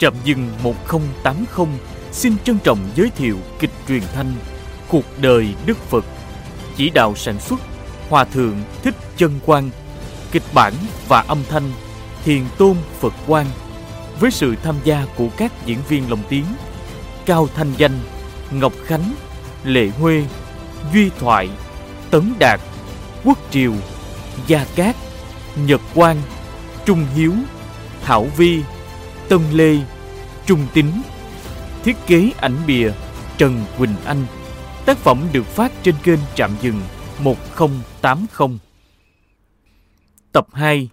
Trạm dừng 1080 xin trân trọng giới thiệu kịch truyền thanh Cuộc đời Đức Phật. Chỉ đạo sản xuất, Hòa Thượng Thích Chân Quang. Kịch bản và âm thanh Thiền Tôn Phật Quang. Với sự tham gia của các diễn viên lồng tiếng Cao Thanh Danh, Ngọc Khánh, Lệ Huê, Duy Thoại, Tấn Đạt, Quốc Triều, Gia Cát, Nhật Quang, Trung Hiếu, Thảo Vi Tân Lê Trung Tín Thiết kế ảnh bìa Trần Quỳnh Anh. Tác phẩm được phát trên kênh Trạm Dừng 1080 Tập 2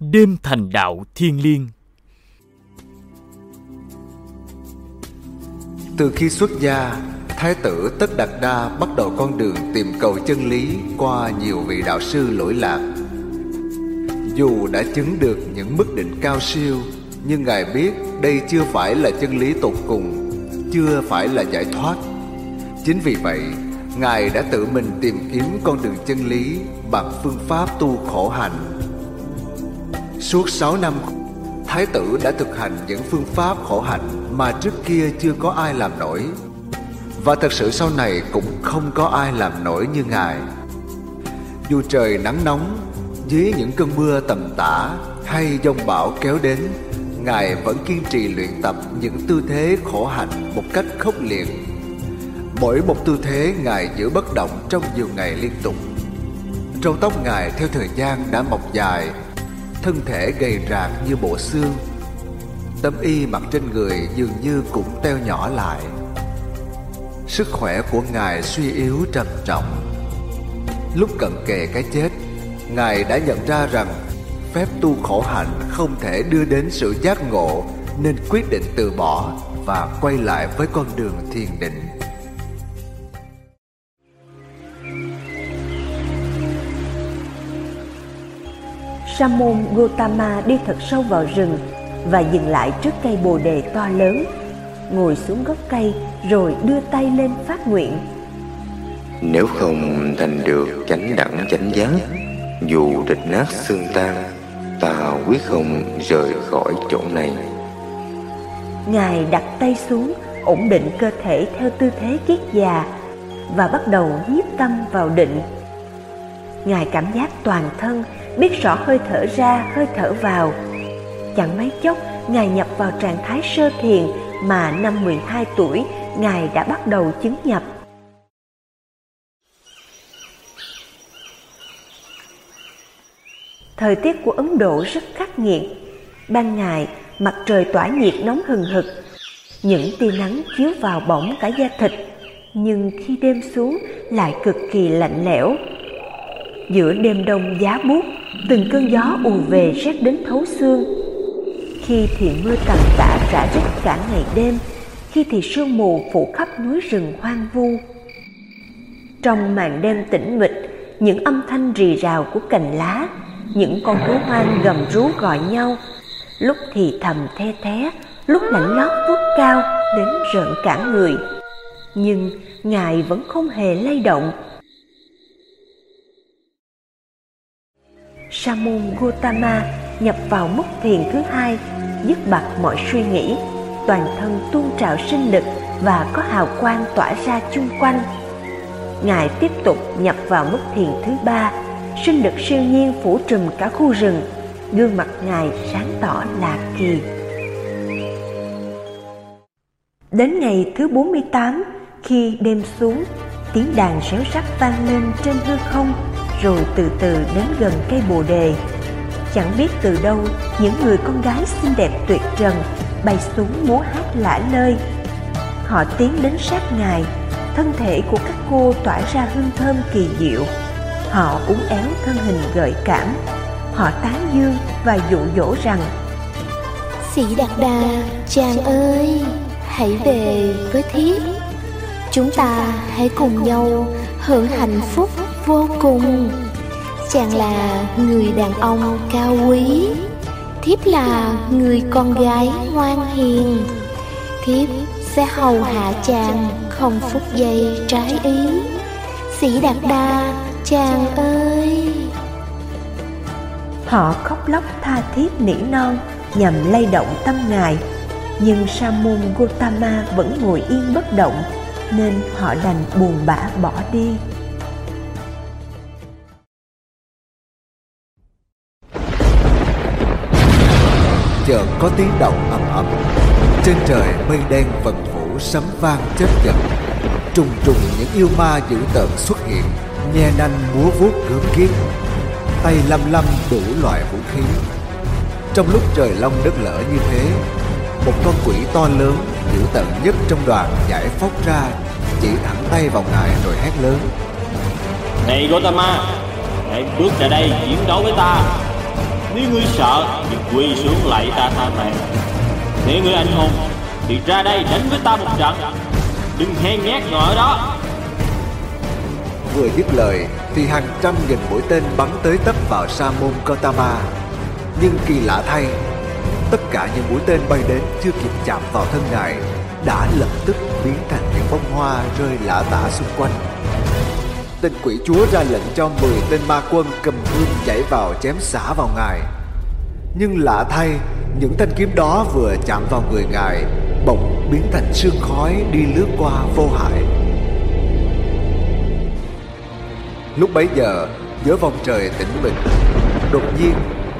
Đêm thành đạo thiên liêng. Từ khi xuất gia, Thái tử Tất Đạt Đa bắt đầu con đường tìm cầu chân lý qua nhiều vị đạo sư lỗi lạc. Dù đã chứng được những mức định cao siêu, nhưng Ngài biết đây chưa phải là chân lý tột cùng, chưa phải là giải thoát. Chính vì vậy, Ngài đã tự mình tìm kiếm con đường chân lý bằng phương pháp tu khổ hạnh. Suốt 6 năm, Thái tử đã thực hành những phương pháp khổ hạnh mà trước kia chưa có ai làm nổi. Và thật sự sau này cũng không có ai làm nổi như Ngài. Dù trời nắng nóng, dưới những cơn mưa tầm tã hay dông bão kéo đến, Ngài vẫn kiên trì luyện tập những tư thế khổ hạnh một cách khốc liệt. Mỗi một tư thế Ngài giữ bất động trong nhiều ngày liên tục. Râu tóc Ngài theo thời gian đã mọc dài, thân thể gầy rạc như bộ xương. Tấm y mặc trên người dường như cũng teo nhỏ lại. Sức khỏe của Ngài suy yếu trầm trọng. Lúc cận kề cái chết, Ngài đã nhận ra rằng phép tu khổ hạnh không thể đưa đến sự giác ngộ nên quyết định từ bỏ và quay lại với con đường thiền định. Sa môn Gotama đi thật sâu vào rừng và dừng lại trước cây bồ đề to lớn, ngồi xuống gốc cây rồi đưa tay lên phát nguyện. Nếu không thành được chánh đẳng chánh giác, dù địch nát xương tan, ta quyết không rời khỏi chỗ này. Ngài đặt tay xuống, ổn định cơ thể theo tư thế kiết già và bắt đầu nhiếp tâm vào định. Ngài cảm giác toàn thân, biết rõ hơi thở ra, hơi thở vào. Chẳng mấy chốc, Ngài nhập vào trạng thái sơ thiền mà năm 12 tuổi Ngài đã bắt đầu chứng nhập. Thời tiết của Ấn Độ rất khắc nghiệt. Ban ngày, mặt trời tỏa nhiệt nóng hừng hực. Những tia nắng chiếu vào bỏng cả da thịt, nhưng khi đêm xuống lại cực kỳ lạnh lẽo. Giữa đêm đông giá buốt, từng cơn gió ùa về rét đến thấu xương. Khi thì mưa tầm tã rã rít cả ngày đêm, khi thì sương mù phủ khắp núi rừng hoang vu. Trong màn đêm tĩnh mịch, những âm thanh rì rào của cành lá những con thú hoang gầm rú gọi nhau. Lúc thì thầm the thé, lúc lạnh lót vút cao, đến rợn cả người. Nhưng ngài vẫn không hề lay động. Sa môn gotama nhập vào mức thiền thứ hai, dứt bặt mọi suy nghĩ. Toàn thân tuôn trào sinh lực và có hào quang tỏa ra chung quanh. Ngài tiếp tục nhập vào mức thiền thứ ba sinh lực siêu nhiên phủ trùm cả khu rừng. Gương mặt ngài sáng tỏ lạ kỳ. Đến ngày thứ 48 khi đêm xuống, tiếng đàn réo rắt vang lên trên hư không, rồi từ từ đến gần cây bồ đề. Chẳng biết từ đâu, những người con gái xinh đẹp tuyệt trần bay xuống múa hát lả lơi. Họ tiến đến sát ngài, thân thể của các cô tỏa ra hương thơm kỳ diệu họ uốn éo thân hình gợi cảm. Họ tán dương và dụ dỗ rằng, sĩ đạt đà chàng ơi, hãy về với thiếp chúng ta hãy cùng nhau hưởng hạnh phúc vô cùng. Chàng là người đàn ông cao quý. Thiếp là người con gái ngoan hiền. Thiếp sẽ hầu hạ chàng không phút giây trái ý. Sĩ đạt đa chàng ơi. Họ khóc lóc tha thiết nỉ non nhằm lay động tâm ngài. Nhưng sa môn gotama vẫn ngồi yên bất động nên họ đành buồn bã bỏ đi. Chợt có tiếng động ầm ầm. Trên trời mây đen vần vũ sấm vang chết giật trùng trùng những yêu ma dữ tợn xuất hiện nhe nanh múa vuốt gớm ghiếc, tay lăm lăm đủ loại vũ khí. Trong lúc trời long đất lở như thế, một con quỷ to lớn, dữ tợn nhất trong đoàn giải phóng ra, chỉ thẳng tay vào ngài rồi hét lớn. Này Gotama hãy bước ra đây chiến đấu với ta. Nếu ngươi sợ thì quỳ xuống lạy ta tha mạng. Nếu ngươi anh hùng, thì ra đây đánh với ta một trận. Đừng hèn nhát ngồi ở đó vừa dứt lời thì hàng trăm nghìn mũi tên bắn tới tấp vào sa môn Gotama. Nhưng kỳ lạ thay, tất cả những mũi tên bay đến chưa kịp chạm vào thân ngài đã lập tức biến thành những bông hoa rơi lả tả xung quanh. Tên quỷ chúa ra lệnh cho 10 tên ma quân cầm gươm nhảy vào chém xả vào ngài. Nhưng lạ thay, những thanh kiếm đó vừa chạm vào người ngài bỗng biến thành sương khói đi lướt qua vô hại. Lúc bấy giờ giữa vòng trời tĩnh mịch đột nhiên,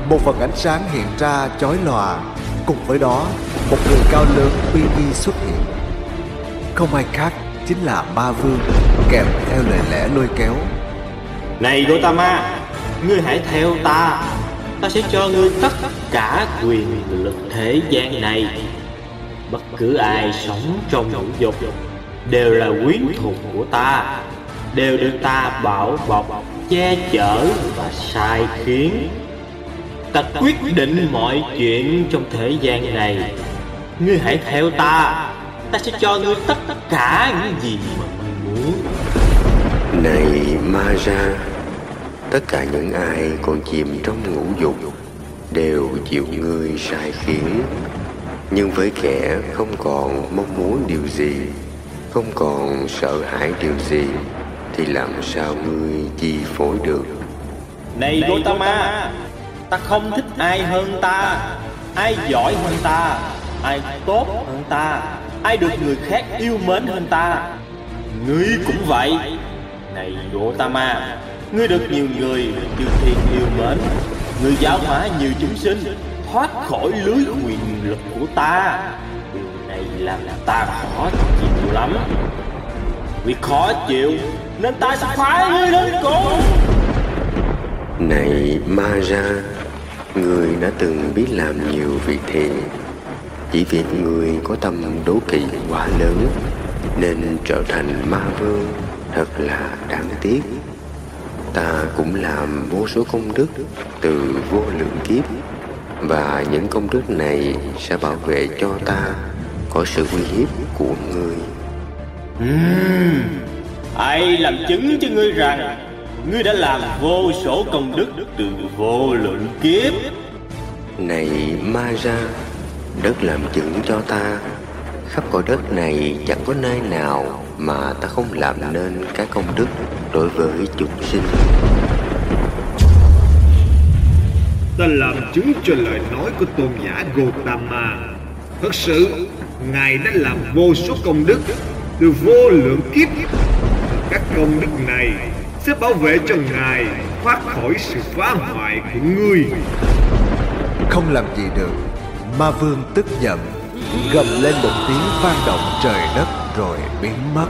một phần ánh sáng hiện ra chói lòa. Cùng với đó, một người cao lớn uy nghi xuất hiện. Không ai khác chính là ma vương, kèm theo lời lẽ lôi kéo. Này Gotama, ngươi hãy theo ta. Ta sẽ cho ngươi tất cả quyền lực thế gian này. Bất cứ ai sống trong ngũ dục đều là quyến thuộc của ta đều được ta bảo bọc, che chở và sai khiến. Ta quyết định mọi chuyện trong thế gian này. Ngươi hãy theo ta. Ta sẽ cho ngươi tất cả những gì mà ngươi muốn. Này ma ra Tất cả những ai còn chìm trong ngũ dục Đều chịu ngươi sai khiến. Nhưng với kẻ không còn mong muốn điều gì, Không còn sợ hãi điều gì thì làm sao ngươi chi phối được? Này Gotama Ta không thích ai hơn ta. Ai giỏi hơn ta Ai tốt hơn ta. Ai được người khác yêu mến hơn ta. Ngươi cũng vậy. Này Gotama Ngươi được nhiều người chư thiên yêu mến. Ngươi giáo hóa nhiều chúng sinh Thoát khỏi lưới quyền lực của ta. Điều này làm ta khó chịu lắm. Vì khó chịu Nên ta sẽ phái ngươi đến cùng Này ma ra Ngươi đã từng biết làm nhiều việc thiện Chỉ vì ngươi có tâm đố kỵ quá lớn Nên trở thành ma vương Thật là đáng tiếc. Ta cũng làm vô số công đức Từ vô lượng kiếp Và những công đức này Sẽ bảo vệ cho ta Có sự uy hiếp của ngươi Ừm, Ai làm chứng cho ngươi rằng Ngươi đã làm vô số công đức từ vô lượng kiếp Này ma ra Đất làm chứng cho ta Khắp cõi đất này chẳng có nơi nào Mà ta không làm nên các công đức Đối với chúng sinh ta làm chứng cho lời nói của tôn giả Gotama. Thật sự, Ngài đã làm vô số công đức từ vô lượng kiếp. Công đức này sẽ bảo vệ cho Ngài thoát khỏi sự phá hoại của ngươi. không làm gì được ma vương tức giận gầm lên một tiếng vang động trời đất rồi biến mất.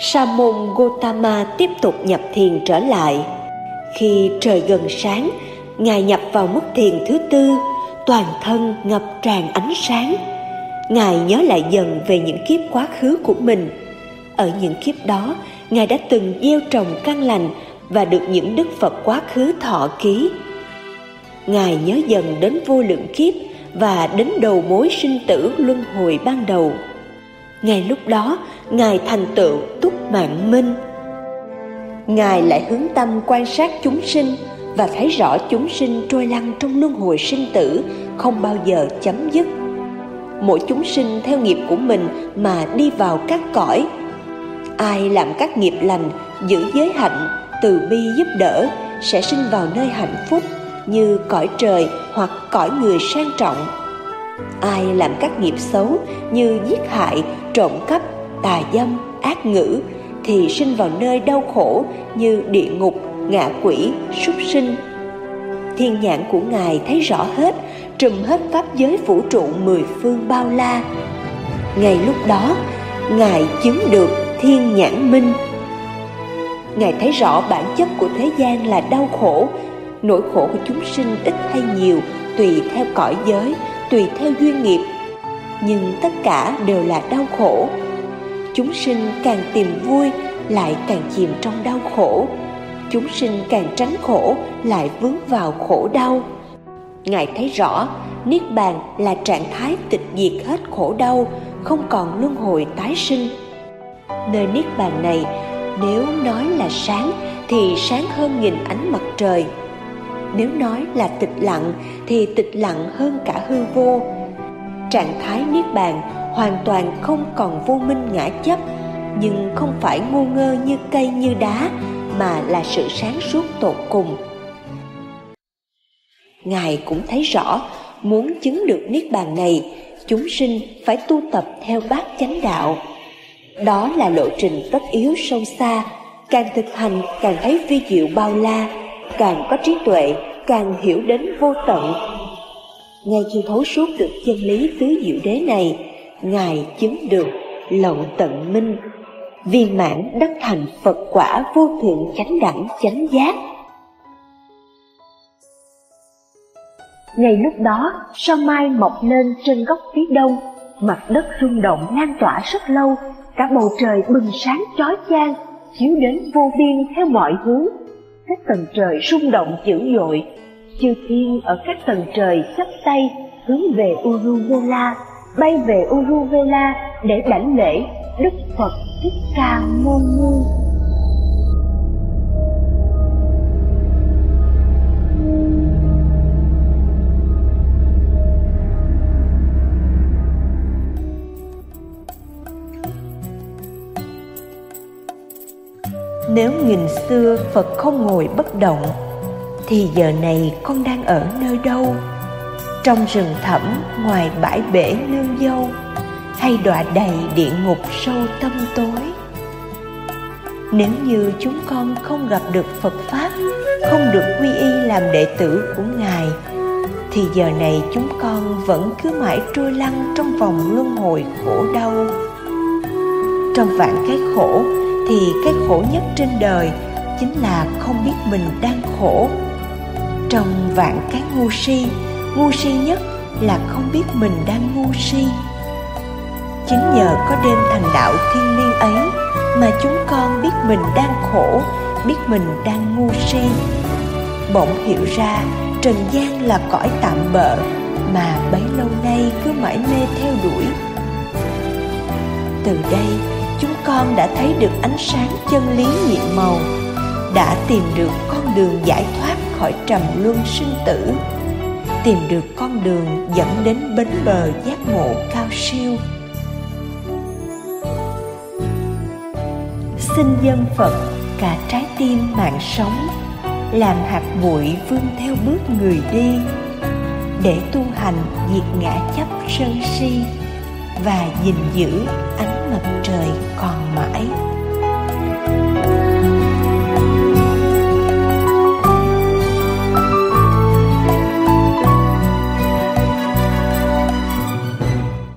Sa môn gotama tiếp tục nhập thiền trở lại. Khi trời gần sáng ngài nhập vào mức thiền thứ tư toàn thân ngập tràn ánh sáng ngài nhớ lại dần về những kiếp quá khứ của mình. Ở những kiếp đó, ngài đã từng gieo trồng căn lành và được những đức phật quá khứ thọ ký. Ngài nhớ dần đến vô lượng kiếp và đến đầu mối sinh tử luân hồi ban đầu. Ngay lúc đó, ngài thành tựu túc mạng minh. Ngài lại hướng tâm quan sát chúng sinh và thấy rõ chúng sinh trôi lăn trong luân hồi sinh tử không bao giờ chấm dứt mỗi chúng sinh theo nghiệp của mình mà đi vào các cõi. Ai làm các nghiệp lành, giữ giới hạnh, từ bi giúp đỡ, sẽ sinh vào nơi hạnh phúc như cõi trời hoặc cõi người sang trọng. Ai làm các nghiệp xấu như giết hại, trộm cắp, tà dâm, ác ngữ, thì sinh vào nơi đau khổ như địa ngục, ngạ quỷ, súc sinh. Thiên nhãn của ngài thấy rõ hết trùm hết pháp giới vũ trụ mười phương bao la. Ngay lúc đó, ngài chứng được thiên nhãn minh. Ngài thấy rõ bản chất của thế gian là đau khổ. Nỗi khổ của chúng sinh ít hay nhiều, tùy theo cõi giới, tùy theo duyên nghiệp. Nhưng tất cả đều là đau khổ. Chúng sinh càng tìm vui, lại càng chìm trong đau khổ. Chúng sinh càng tránh khổ, lại vướng vào khổ đau ngài thấy rõ, niết bàn là trạng thái tịch diệt hết khổ đau, không còn luân hồi tái sinh. Nơi niết bàn này, nếu nói là sáng, thì sáng hơn nghìn ánh mặt trời. Nếu nói là tịch lặng, thì tịch lặng hơn cả hư vô. Trạng thái niết bàn hoàn toàn không còn vô minh ngã chấp, nhưng không phải ngu ngơ như cây như đá, mà là sự sáng suốt tột cùng ngài cũng thấy rõ, muốn chứng được niết bàn này, chúng sinh phải tu tập theo bát chánh đạo. Đó là lộ trình tất yếu sâu xa, càng thực hành càng thấy vi diệu bao la, càng có trí tuệ, càng hiểu đến vô tận. Ngay khi thấu suốt được chân lý tứ diệu đế này, ngài chứng được lậu tận minh, viên mãn đắc thành phật quả vô thượng chánh đẳng chánh giác. Ngay lúc đó, sao mai mọc lên trên góc phía đông, mặt đất rung động lan tỏa rất lâu, cả bầu trời bừng sáng chói chang, chiếu đến vô biên theo mọi hướng các tầng trời rung động dữ dội, chư thiên ở các tầng trời chắp tay, hướng về Uruvela, bay về Uruvela để đảnh lễ Đức Phật Thích Ca Mâu Ni. Nếu nghìn xưa Phật không ngồi bất động, Thì giờ này con đang ở nơi đâu? Trong rừng thẳm ngoài bãi bể nương dâu, hay đọa đầy địa ngục sâu tâm tối nếu như chúng con không gặp được phật pháp, không được quy y làm đệ tử của ngài, thì giờ này chúng con vẫn cứ mãi trôi lăn trong vòng luân hồi khổ đau trong vạn cái khổ thì cái khổ nhất trên đời chính là không biết mình đang khổ. Trong vạn cái ngu si ngu si nhất là không biết mình đang ngu si. Chính nhờ có đêm thành đạo thiên liêng ấy mà chúng con biết mình đang khổ, biết mình đang ngu si. Bỗng hiểu ra trần gian là cõi tạm bợ mà bấy lâu nay cứ mãi mê theo đuổi. Từ đây chúng con đã thấy được ánh sáng chân lý nhiệm màu, đã tìm được con đường giải thoát khỏi trầm luân sinh tử, tìm được con đường dẫn đến bến bờ giác ngộ cao siêu. Xin dân phật, cả trái tim mạng sống, làm hạt bụi vươn theo bước người đi, để tu hành diệt ngã chấp sân si và gìn giữ ánh mặt trời còn mãi.